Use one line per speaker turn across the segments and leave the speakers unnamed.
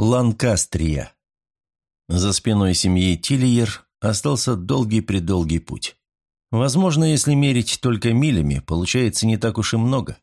Ланкастрия. За спиной семьи Тильер остался долгий-предолгий путь. Возможно, если мерить только милями, получается не так уж и много.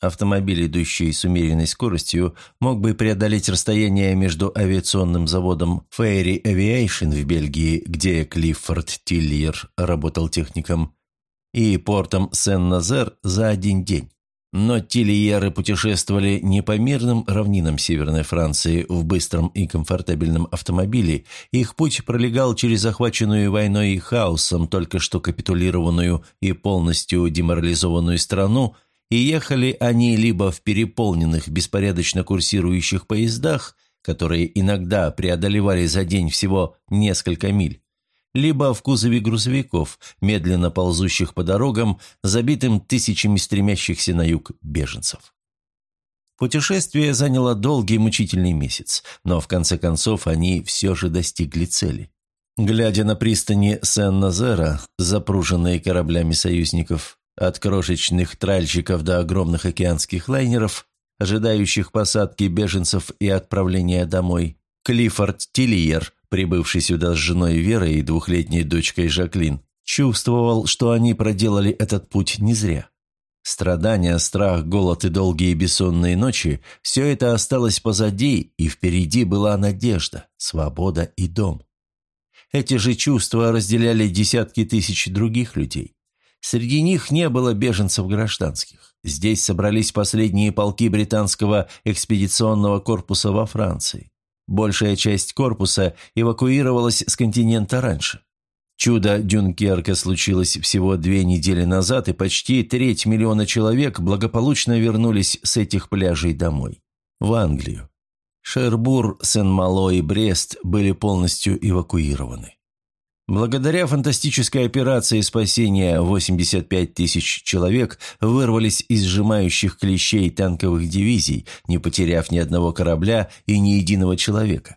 Автомобиль, идущий с умеренной скоростью, мог бы преодолеть расстояние между авиационным заводом Fairy Aviation в Бельгии, где Клиффорд Тильер работал техником, и портом Сен-Назер за один день. Но тильеры путешествовали не по мирным равнинам Северной Франции в быстром и комфортабельном автомобиле, их путь пролегал через захваченную войной и хаосом только что капитулированную и полностью деморализованную страну, и ехали они либо в переполненных беспорядочно курсирующих поездах, которые иногда преодолевали за день всего несколько миль, либо в кузове грузовиков, медленно ползущих по дорогам, забитым тысячами стремящихся на юг беженцев. Путешествие заняло долгий мучительный месяц, но в конце концов они все же достигли цели. Глядя на пристани Сен-Назера, запруженные кораблями союзников, от крошечных тральщиков до огромных океанских лайнеров, ожидающих посадки беженцев и отправления домой, Клиффорд Тильер прибывший сюда с женой Верой и двухлетней дочкой Жаклин, чувствовал, что они проделали этот путь не зря. Страдания, страх, голод и долгие бессонные ночи – все это осталось позади, и впереди была надежда, свобода и дом. Эти же чувства разделяли десятки тысяч других людей. Среди них не было беженцев гражданских. Здесь собрались последние полки британского экспедиционного корпуса во Франции. Большая часть корпуса эвакуировалась с континента раньше. Чудо Дюнкерка случилось всего две недели назад, и почти треть миллиона человек благополучно вернулись с этих пляжей домой, в Англию. Шербур, Сен-Мало и Брест были полностью эвакуированы. Благодаря фантастической операции спасения 85 тысяч человек вырвались из сжимающих клещей танковых дивизий, не потеряв ни одного корабля и ни единого человека.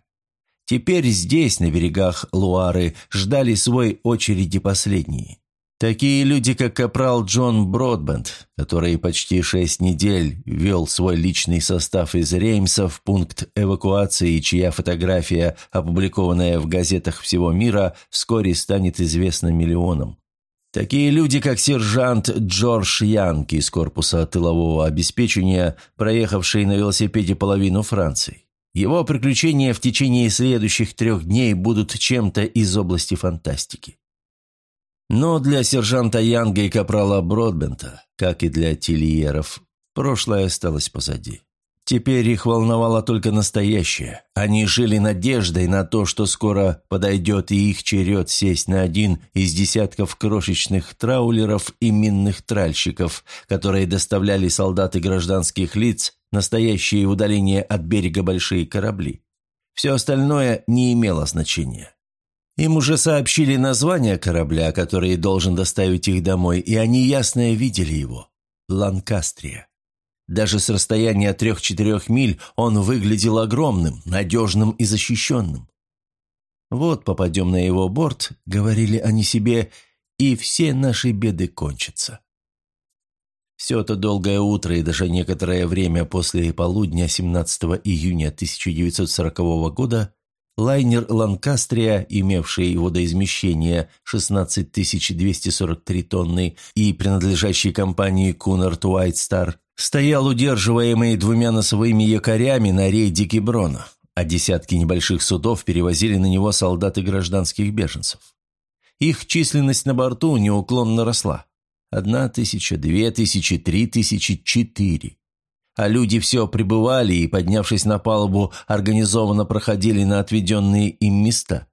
Теперь здесь, на берегах Луары, ждали свой очереди последние. Такие люди, как капрал Джон Бродбенд, который почти шесть недель вел свой личный состав из Реймса в пункт эвакуации, чья фотография, опубликованная в газетах всего мира, вскоре станет известна миллионам. Такие люди, как сержант Джордж Янки из корпуса тылового обеспечения, проехавший на велосипеде половину Франции. Его приключения в течение следующих трех дней будут чем-то из области фантастики. Но для сержанта Янга и капрала Бродбента, как и для тильеров, прошлое осталось позади. Теперь их волновало только настоящее. Они жили надеждой на то, что скоро подойдет и их черед сесть на один из десятков крошечных траулеров и минных тральщиков, которые доставляли солдаты гражданских лиц настоящие удаления от берега большие корабли. Все остальное не имело значения. Им уже сообщили название корабля, который должен доставить их домой, и они ясно видели его – Ланкастрия. Даже с расстояния трех-четырех миль он выглядел огромным, надежным и защищенным. «Вот попадем на его борт», — говорили они себе, — «и все наши беды кончатся». Все то долгое утро и даже некоторое время после полудня 17 июня 1940 года Лайнер «Ланкастрия», имевший водоизмещение 16 243 тонны и принадлежащий компании «Кунарт Уайт Стар», стоял удерживаемый двумя носовыми якорями на рейде Киброна, а десятки небольших судов перевозили на него солдат и гражданских беженцев. Их численность на борту неуклонно росла. Одна тысяча, две тысячи, три тысячи, четыре а люди все прибывали и, поднявшись на палубу, организованно проходили на отведенные им места.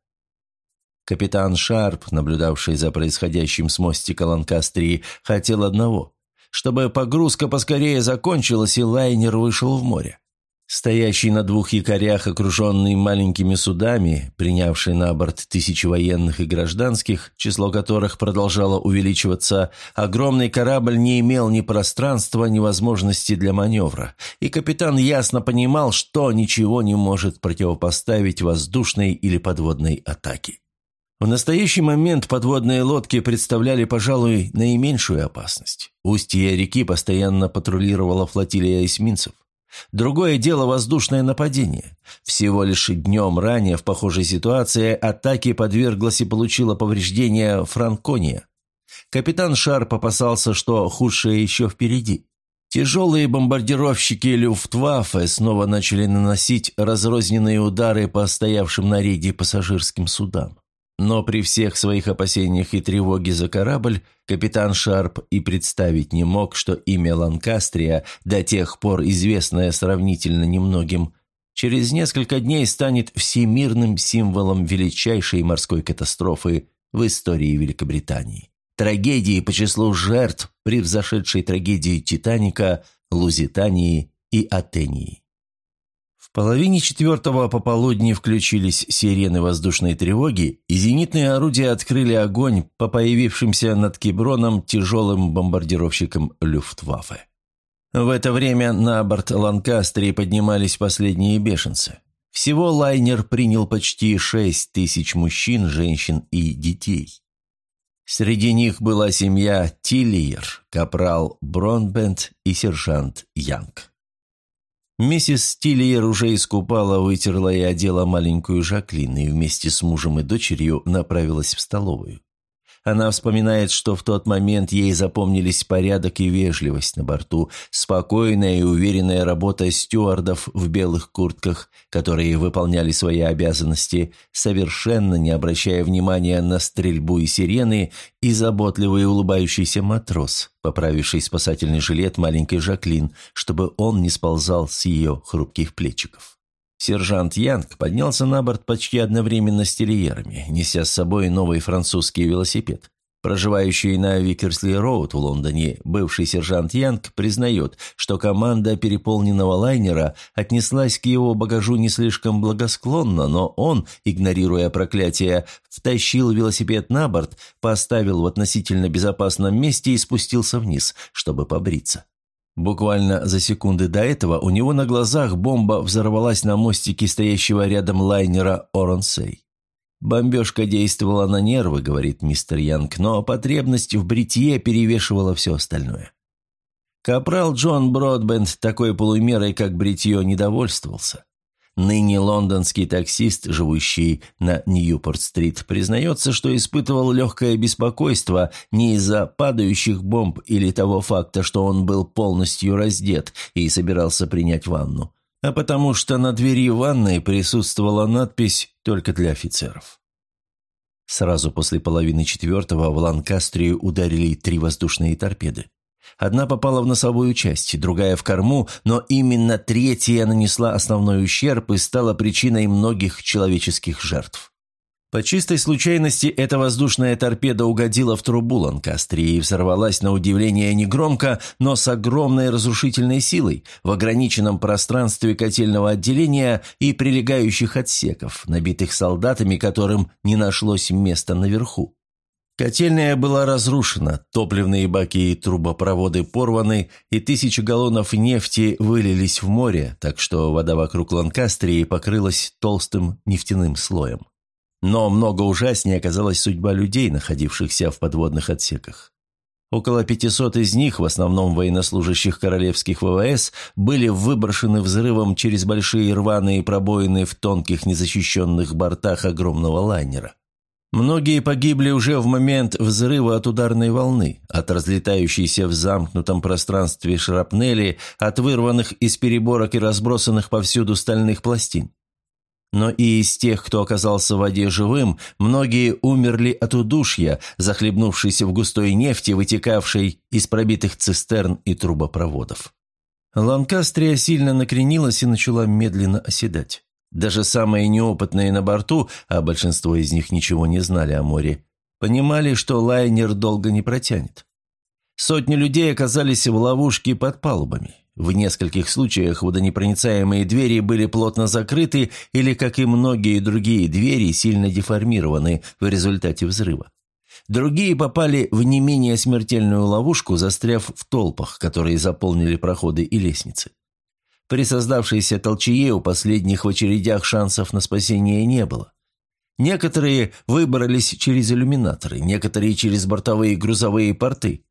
Капитан Шарп, наблюдавший за происходящим с мостика Ланкастрии, хотел одного – чтобы погрузка поскорее закончилась и лайнер вышел в море. Стоящий на двух якорях, окруженный маленькими судами, принявший на борт тысячи военных и гражданских, число которых продолжало увеличиваться, огромный корабль не имел ни пространства, ни возможности для маневра, и капитан ясно понимал, что ничего не может противопоставить воздушной или подводной атаке. В настоящий момент подводные лодки представляли, пожалуй, наименьшую опасность. Устье реки постоянно патрулировала флотилия эсминцев. Другое дело воздушное нападение. Всего лишь днем ранее в похожей ситуации атаке подверглась и получила повреждения Франкония. Капитан Шарп опасался, что худшее еще впереди. Тяжелые бомбардировщики Люфтваффе снова начали наносить разрозненные удары по стоявшим на рейде пассажирским судам. Но при всех своих опасениях и тревоге за корабль, капитан Шарп и представить не мог, что имя Ланкастрия, до тех пор известное сравнительно немногим, через несколько дней станет всемирным символом величайшей морской катастрофы в истории Великобритании. Трагедии по числу жертв, превзошедшей трагедии Титаника, Лузитании и Атении половине четвертого пополудни включились сирены воздушной тревоги, и зенитные орудия открыли огонь по появившимся над Киброном тяжелым бомбардировщикам Люфтваффе. В это время на борт Ланкастери поднимались последние бешенцы. Всего лайнер принял почти шесть тысяч мужчин, женщин и детей. Среди них была семья Тиллиер, капрал Бронбенд и сержант Янг. Миссис Стиллиер уже искупала, вытерла и одела маленькую Жаклин и вместе с мужем и дочерью направилась в столовую. Она вспоминает, что в тот момент ей запомнились порядок и вежливость на борту, спокойная и уверенная работа стюардов в белых куртках, которые выполняли свои обязанности, совершенно не обращая внимания на стрельбу и сирены, и заботливый улыбающийся матрос, поправивший спасательный жилет маленькой Жаклин, чтобы он не сползал с ее хрупких плечиков. Сержант Янг поднялся на борт почти одновременно с телеерами, неся с собой новый французский велосипед. Проживающий на Викерсли-Роуд в Лондоне, бывший сержант Янг признает, что команда переполненного лайнера отнеслась к его багажу не слишком благосклонно, но он, игнорируя проклятия, втащил велосипед на борт, поставил в относительно безопасном месте и спустился вниз, чтобы побриться. Буквально за секунды до этого у него на глазах бомба взорвалась на мостике стоящего рядом лайнера «Оронсей». «Бомбежка действовала на нервы», — говорит мистер Янг, но потребность в бритье перевешивала все остальное. Капрал Джон Бродбенд такой полумерой, как бритье, недовольствовался. Ныне лондонский таксист, живущий на Ньюпорт-стрит, признается, что испытывал легкое беспокойство не из-за падающих бомб или того факта, что он был полностью раздет и собирался принять ванну, а потому что на двери ванной присутствовала надпись «Только для офицеров». Сразу после половины четвертого в Ланкастрию ударили три воздушные торпеды. Одна попала в носовую часть, другая в корму, но именно третья нанесла основной ущерб и стала причиной многих человеческих жертв. По чистой случайности эта воздушная торпеда угодила в трубу Ланкастри и взорвалась на удивление негромко, но с огромной разрушительной силой в ограниченном пространстве котельного отделения и прилегающих отсеков, набитых солдатами, которым не нашлось места наверху. Котельная была разрушена, топливные баки и трубопроводы порваны, и тысячи галлонов нефти вылились в море, так что вода вокруг Ланкастрии покрылась толстым нефтяным слоем. Но много ужаснее оказалась судьба людей, находившихся в подводных отсеках. Около 500 из них, в основном военнослужащих королевских ВВС, были выброшены взрывом через большие рваные пробоины в тонких незащищенных бортах огромного лайнера. Многие погибли уже в момент взрыва от ударной волны, от разлетающейся в замкнутом пространстве шрапнели, от вырванных из переборок и разбросанных повсюду стальных пластин. Но и из тех, кто оказался в воде живым, многие умерли от удушья, захлебнувшись в густой нефти, вытекавшей из пробитых цистерн и трубопроводов. Ланкастрия сильно накренилась и начала медленно оседать. Даже самые неопытные на борту, а большинство из них ничего не знали о море, понимали, что лайнер долго не протянет. Сотни людей оказались в ловушке под палубами. В нескольких случаях водонепроницаемые двери были плотно закрыты или, как и многие другие двери, сильно деформированы в результате взрыва. Другие попали в не менее смертельную ловушку, застряв в толпах, которые заполнили проходы и лестницы. При создавшейся толчее у последних в очередях шансов на спасение не было. Некоторые выбрались через иллюминаторы, некоторые через бортовые грузовые порты.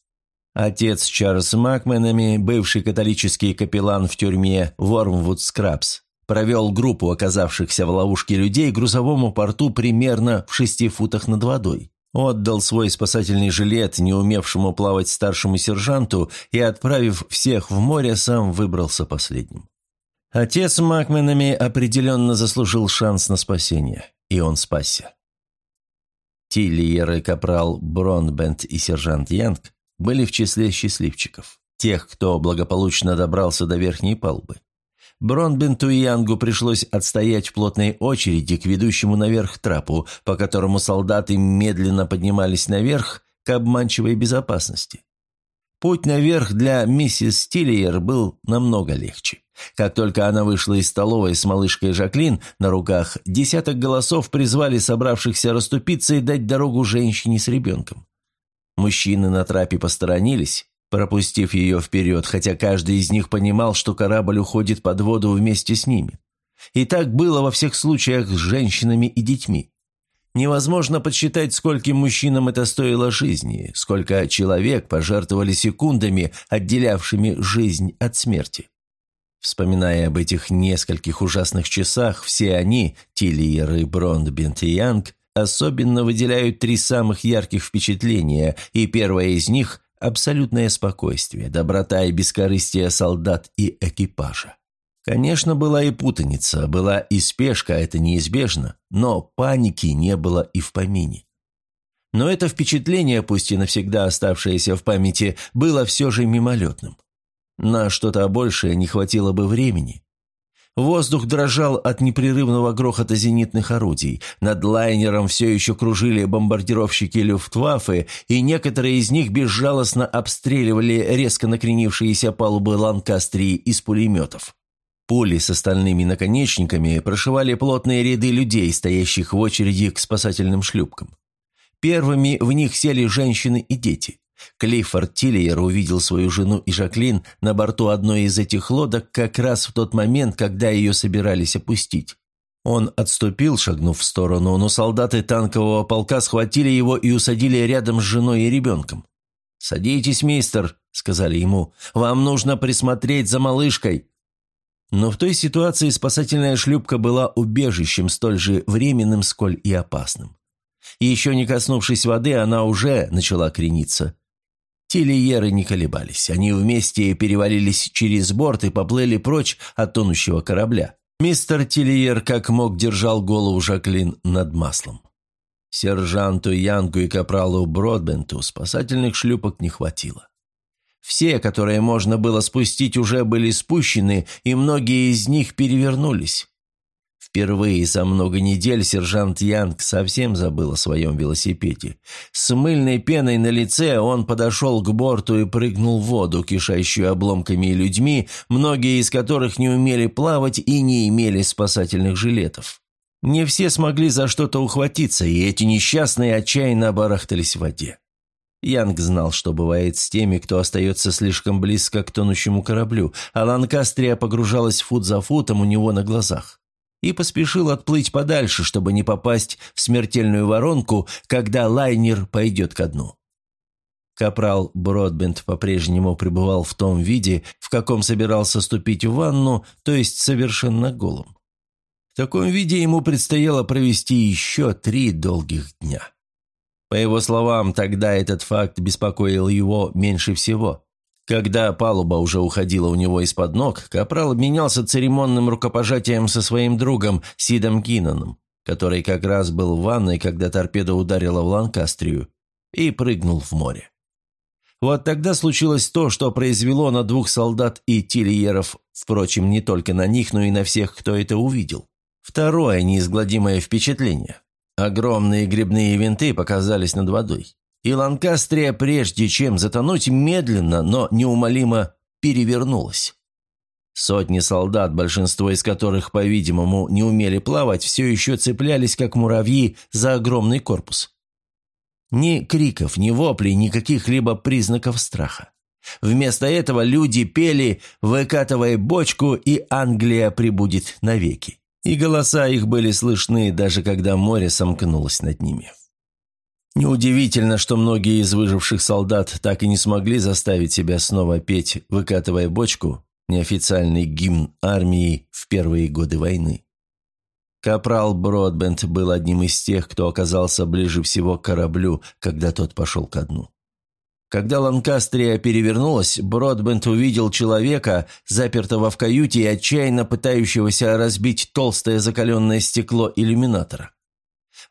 Отец Чарльз Макменами, бывший католический капеллан в тюрьме Вормвуд Скрабс, провел группу оказавшихся в ловушке людей грузовому порту примерно в шести футах над водой. Отдал свой спасательный жилет не умевшему плавать старшему сержанту и, отправив всех в море, сам выбрался последним. Отец Макменами определенно заслужил шанс на спасение, и он спасся. Тиллиер и капрал Бронбенд и сержант Янг были в числе счастливчиков, тех, кто благополучно добрался до верхней палубы. Бронбенту и Янгу пришлось отстоять в плотной очереди к ведущему наверх трапу, по которому солдаты медленно поднимались наверх к обманчивой безопасности. Путь наверх для миссис Стиллиер был намного легче. Как только она вышла из столовой с малышкой Жаклин на руках, десяток голосов призвали собравшихся расступиться и дать дорогу женщине с ребенком. Мужчины на трапе посторонились, пропустив ее вперед, хотя каждый из них понимал, что корабль уходит под воду вместе с ними. И так было во всех случаях с женщинами и детьми. Невозможно подсчитать, скольким мужчинам это стоило жизни, сколько человек пожертвовали секундами, отделявшими жизнь от смерти. Вспоминая об этих нескольких ужасных часах, все они, Тильер и Брондбент и Янг, особенно выделяют три самых ярких впечатления, и первое из них – абсолютное спокойствие, доброта и бескорыстие солдат и экипажа. Конечно, была и путаница, была и спешка, это неизбежно, но паники не было и в помине. Но это впечатление, пусть и навсегда оставшееся в памяти, было все же мимолетным. На что-то большее не хватило бы времени. Воздух дрожал от непрерывного грохота зенитных орудий. Над лайнером все еще кружили бомбардировщики Люфтваффе, и некоторые из них безжалостно обстреливали резко накренившиеся палубы Ланкастрии из пулеметов. Пули с остальными наконечниками прошивали плотные ряды людей, стоящих в очереди к спасательным шлюпкам. Первыми в них сели женщины и дети. Клиффорд Тиллиер увидел свою жену и Жаклин на борту одной из этих лодок как раз в тот момент, когда ее собирались опустить. Он отступил, шагнув в сторону, но солдаты танкового полка схватили его и усадили рядом с женой и ребенком. «Садитесь, мистер», — сказали ему, — «вам нужно присмотреть за малышкой». Но в той ситуации спасательная шлюпка была убежищем столь же временным, сколь и опасным. Еще не коснувшись воды, она уже начала крениться. Тильеры не колебались. Они вместе перевалились через борт и поплыли прочь от тонущего корабля. Мистер Тильер как мог держал голову Жаклин над маслом. Сержанту Янгу и капралу Бродбенту спасательных шлюпок не хватило. Все, которые можно было спустить, уже были спущены, и многие из них перевернулись. Впервые за много недель сержант Янг совсем забыл о своем велосипеде. С мыльной пеной на лице он подошел к борту и прыгнул в воду, кишащую обломками и людьми, многие из которых не умели плавать и не имели спасательных жилетов. Не все смогли за что-то ухватиться, и эти несчастные отчаянно барахтались в воде. Янг знал, что бывает с теми, кто остается слишком близко к тонущему кораблю, а Ланкастрия погружалась фут за футом у него на глазах и поспешил отплыть подальше, чтобы не попасть в смертельную воронку, когда лайнер пойдет ко дну. Капрал Бродбент по-прежнему пребывал в том виде, в каком собирался ступить в ванну, то есть совершенно голым. В таком виде ему предстояло провести еще три долгих дня. По его словам, тогда этот факт беспокоил его меньше всего. Когда палуба уже уходила у него из-под ног, Капрал обменялся церемонным рукопожатием со своим другом Сидом Кинноном, который как раз был в ванной, когда торпеда ударила в Ланкастрию, и прыгнул в море. Вот тогда случилось то, что произвело на двух солдат и тильеров, впрочем, не только на них, но и на всех, кто это увидел. Второе неизгладимое впечатление. Огромные грибные винты показались над водой и Ланкастрия, прежде чем затонуть, медленно, но неумолимо перевернулась. Сотни солдат, большинство из которых, по-видимому, не умели плавать, все еще цеплялись, как муравьи, за огромный корпус. Ни криков, ни воплей, ни каких-либо признаков страха. Вместо этого люди пели «Выкатывай бочку, и Англия прибудет навеки». И голоса их были слышны, даже когда море сомкнулось над ними. Неудивительно, что многие из выживших солдат так и не смогли заставить себя снова петь, выкатывая бочку, неофициальный гимн армии в первые годы войны. Капрал Бродбенд был одним из тех, кто оказался ближе всего к кораблю, когда тот пошел ко дну. Когда Ланкастрия перевернулась, Бродбенд увидел человека, запертого в каюте и отчаянно пытающегося разбить толстое закаленное стекло иллюминатора.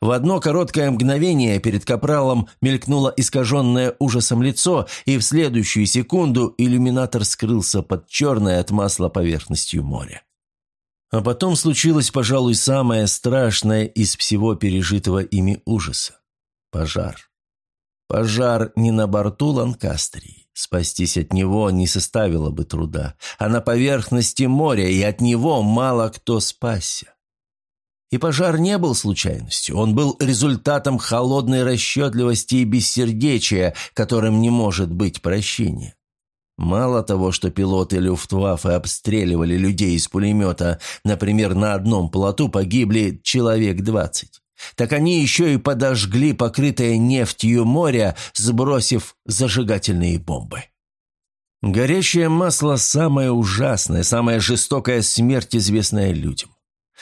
В одно короткое мгновение перед капралом мелькнуло искаженное ужасом лицо, и в следующую секунду иллюминатор скрылся под черной от масла поверхностью моря. А потом случилось, пожалуй, самое страшное из всего пережитого ими ужаса – пожар. Пожар не на борту Ланкастрии. Спастись от него не составило бы труда, а на поверхности моря, и от него мало кто спасся. И пожар не был случайностью, он был результатом холодной расчетливости и бессердечия, которым не может быть прощения. Мало того, что пилоты Люфтваффе обстреливали людей из пулемета, например, на одном плоту погибли человек двадцать так они еще и подожгли покрытое нефтью море, сбросив зажигательные бомбы. Горящее масло – самая ужасная, самая жестокая смерть, известная людям.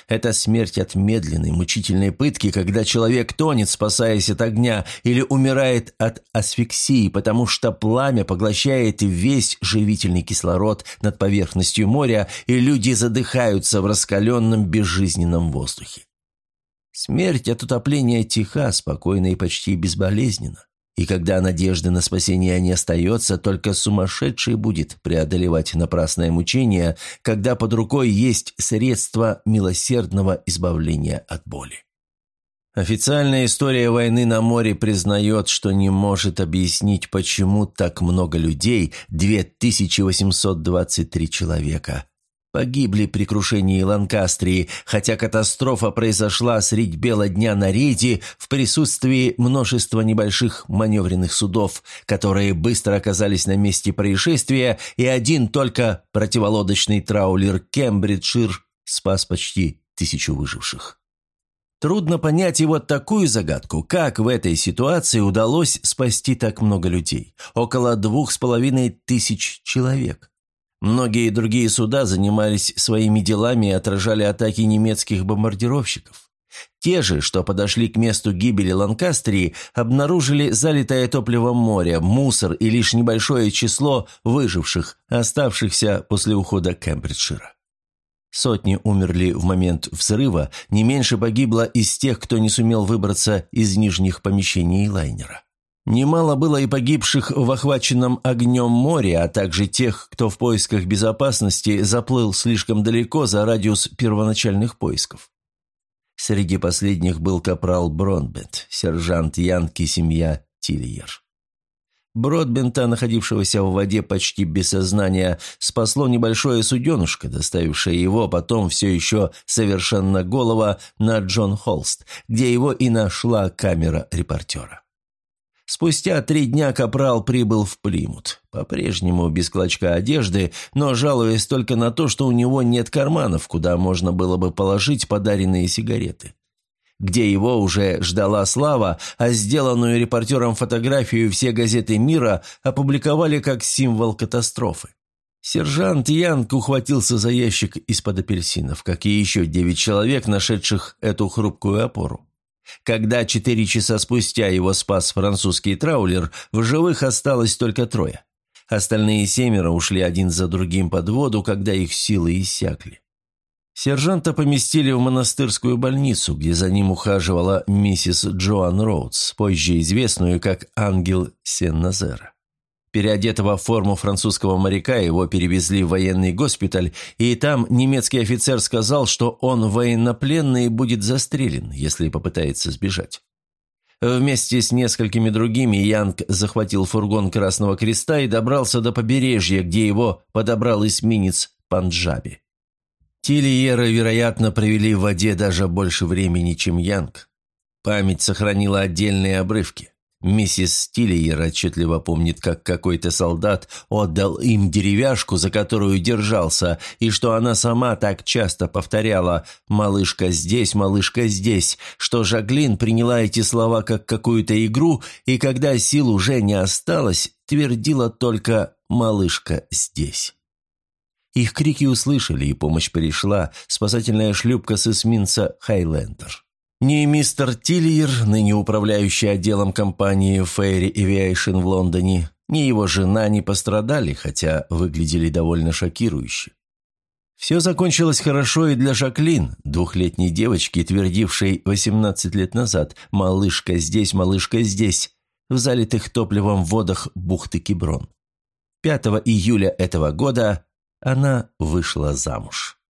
Это смерть от медленной, мучительной пытки, когда человек тонет, спасаясь от огня, или умирает от асфиксии, потому что пламя поглощает весь живительный кислород над поверхностью моря, и люди задыхаются в раскаленном безжизненном воздухе. Смерть от утопления тиха, спокойна и почти безболезненна. И когда надежды на спасение не остается, только сумасшедший будет преодолевать напрасное мучение, когда под рукой есть средства милосердного избавления от боли. Официальная история войны на море признает, что не может объяснить, почему так много людей, 2823 человека, Погибли при крушении Ланкастрии, хотя катастрофа произошла средь бела дня на рейде в присутствии множества небольших маневренных судов, которые быстро оказались на месте происшествия, и один только противолодочный траулер «Кембриджшир» спас почти тысячу выживших. Трудно понять и вот такую загадку, как в этой ситуации удалось спасти так много людей, около двух с половиной тысяч человек. Многие другие суда занимались своими делами и отражали атаки немецких бомбардировщиков. Те же, что подошли к месту гибели Ланкастрии, обнаружили залитое топливом море, мусор и лишь небольшое число выживших, оставшихся после ухода Кембриджшира. Сотни умерли в момент взрыва, не меньше погибло из тех, кто не сумел выбраться из нижних помещений лайнера. Немало было и погибших в охваченном огнем море, а также тех, кто в поисках безопасности заплыл слишком далеко за радиус первоначальных поисков. Среди последних был капрал Бронбет, сержант Янки, семья Тильер. Бродбента, находившегося в воде почти без сознания, спасло небольшое суденушка, доставившее его потом все еще совершенно голова на Джон Холст, где его и нашла камера репортера. Спустя три дня Капрал прибыл в Плимут, по-прежнему без клочка одежды, но жалуясь только на то, что у него нет карманов, куда можно было бы положить подаренные сигареты. Где его уже ждала слава, а сделанную репортером фотографию все газеты мира опубликовали как символ катастрофы. Сержант Янг ухватился за ящик из-под апельсинов, как и еще девять человек, нашедших эту хрупкую опору. Когда четыре часа спустя его спас французский траулер, в живых осталось только трое. Остальные семеро ушли один за другим под воду, когда их силы иссякли. Сержанта поместили в монастырскую больницу, где за ним ухаживала миссис Джоан Роудс, позже известную как Ангел Сен-Назера. Переодетого в форму французского моряка его перевезли в военный госпиталь, и там немецкий офицер сказал, что он военнопленный и будет застрелен, если попытается сбежать. Вместе с несколькими другими Янг захватил фургон Красного Креста и добрался до побережья, где его подобрал эсминец Панджаби. Тильера, вероятно, провели в воде даже больше времени, чем Янг. Память сохранила отдельные обрывки. Миссис Стиллиер отчетливо помнит, как какой-то солдат отдал им деревяшку, за которую держался, и что она сама так часто повторяла «малышка здесь, малышка здесь», что Жаглин приняла эти слова как какую-то игру, и когда сил уже не осталось, твердила только «малышка здесь». Их крики услышали, и помощь пришла, спасательная шлюпка с эсминца «Хайлендер». Ни мистер Тильер, ныне управляющий отделом компании Fairy Aviation в Лондоне, ни его жена не пострадали, хотя выглядели довольно шокирующе. Все закончилось хорошо и для Жаклин, двухлетней девочки, твердившей 18 лет назад «малышка здесь, малышка здесь», в залитых топливом водах бухты Киброн. 5 июля этого года она вышла замуж.